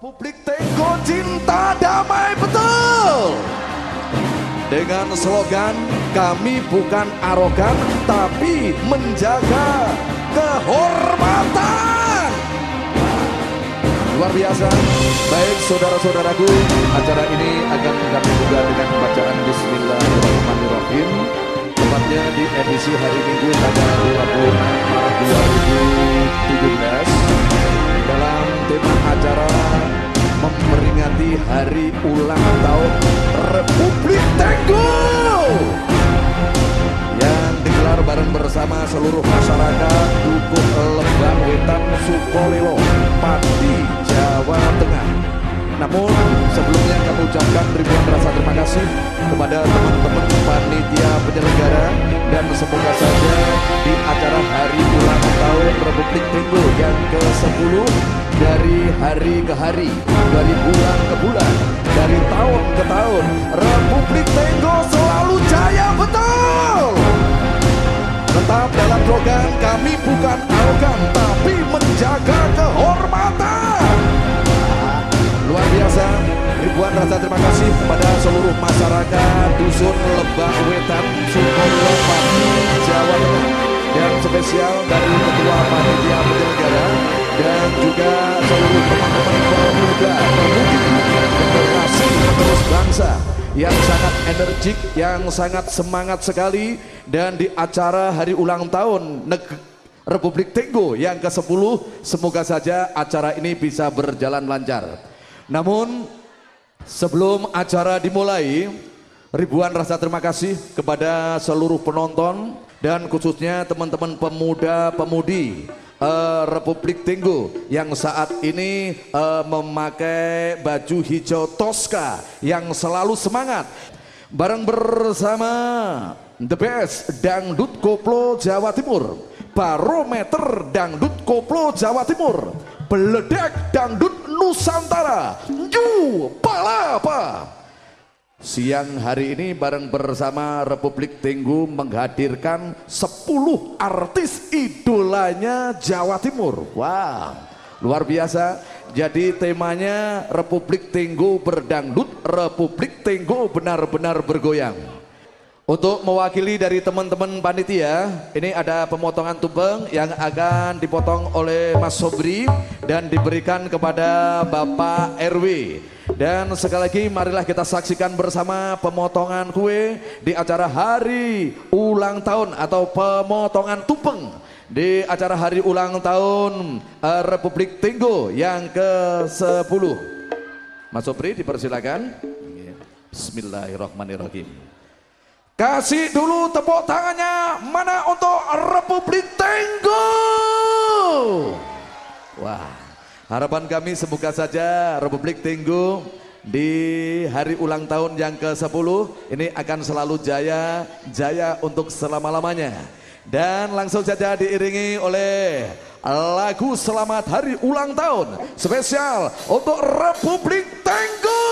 Republik Tenggo Cinta Damai Betul. Dengan slogan kami bukan arogan tapi menjaga kehormatan. Luar biasa. Baik saudara-saudaraku Acara ini akan kami buka dengan pembacaan Bismillahirrahmanirrahim. Tepatnya di edisi hari Minggu tanggal 26 Maret 2017 Dalam tema acara memperingati hari ulang tahun Republik Tenggo yang digelar bareng bersama seluruh masyarakat Dukuh Lembang Wetan Sukolilo Pati Jawa Tengah. Namun sebelumnya kami ucapkan ribuan rasa terima kasih kepada teman-teman panitia penyelenggara dan semoga saja di acara hari Republik Tenggo yang ke-10 dari hari ke hari, dari bulan ke bulan, dari tahun ke tahun, Republik Tenggo selalu jaya betul. Tetap dalam slogan kami bukan arogan tapi menjaga kehormatan. Luar biasa, ribuan rasa terima kasih kepada seluruh masyarakat Dusun Lebak Wetan, Pati, Jawa Tengah dan spesial dari Ketua Panitia Penyelenggara dan juga seluruh teman-teman pemuda, pemudi, generasi penerus bangsa yang sangat energik, yang sangat semangat sekali dan di acara hari ulang tahun Republik Tenggo yang ke-10 semoga saja acara ini bisa berjalan lancar. Namun sebelum acara dimulai, ribuan rasa terima kasih kepada seluruh penonton dan khususnya teman-teman pemuda-pemudi uh, Republik Tenggo yang saat ini uh, memakai baju hijau Tosca yang selalu semangat. Bareng bersama The Best Dangdut Koplo Jawa Timur, Barometer Dangdut Koplo Jawa Timur, Beledek Dangdut Nusantara Ju Palapa Siang hari ini bareng bersama Republik Tenggu menghadirkan 10 artis idolanya Jawa Timur. Wah luar biasa. Jadi temanya Republik Tenggu berdangdut Republik Tenggu benar-benar bergoyang. Untuk mewakili dari teman-teman panitia, ini ada pemotongan tumpeng yang akan dipotong oleh Mas Sobri dan diberikan kepada Bapak RW. Dan sekali lagi marilah kita saksikan bersama pemotongan kue di acara hari ulang tahun atau pemotongan tumpeng di acara hari ulang tahun uh, Republik Tenggo yang ke-10. Mas Sobri dipersilakan. Bismillahirrahmanirrahim. Kasih dulu tepuk tangannya mana untuk Republik harapan kami semoga saja Republik Tenggo di hari ulang tahun yang ke-10 ini akan selalu jaya, jaya untuk selama-lamanya. Dan langsung saja diiringi oleh lagu selamat hari ulang tahun spesial untuk Republik Tenggo.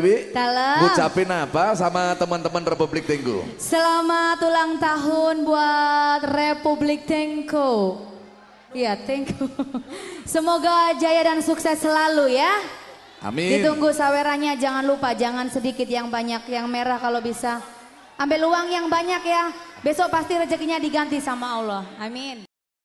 Wiwi, Dalam. ngucapin apa sama teman-teman Republik Tenggo? Selamat ulang tahun buat Republik Tengko. Iya, Tengko. Semoga jaya dan sukses selalu ya. Amin. Ditunggu sawerannya, jangan lupa, jangan sedikit yang banyak, yang merah kalau bisa. Ambil uang yang banyak ya. Besok pasti rezekinya diganti sama Allah. Amin.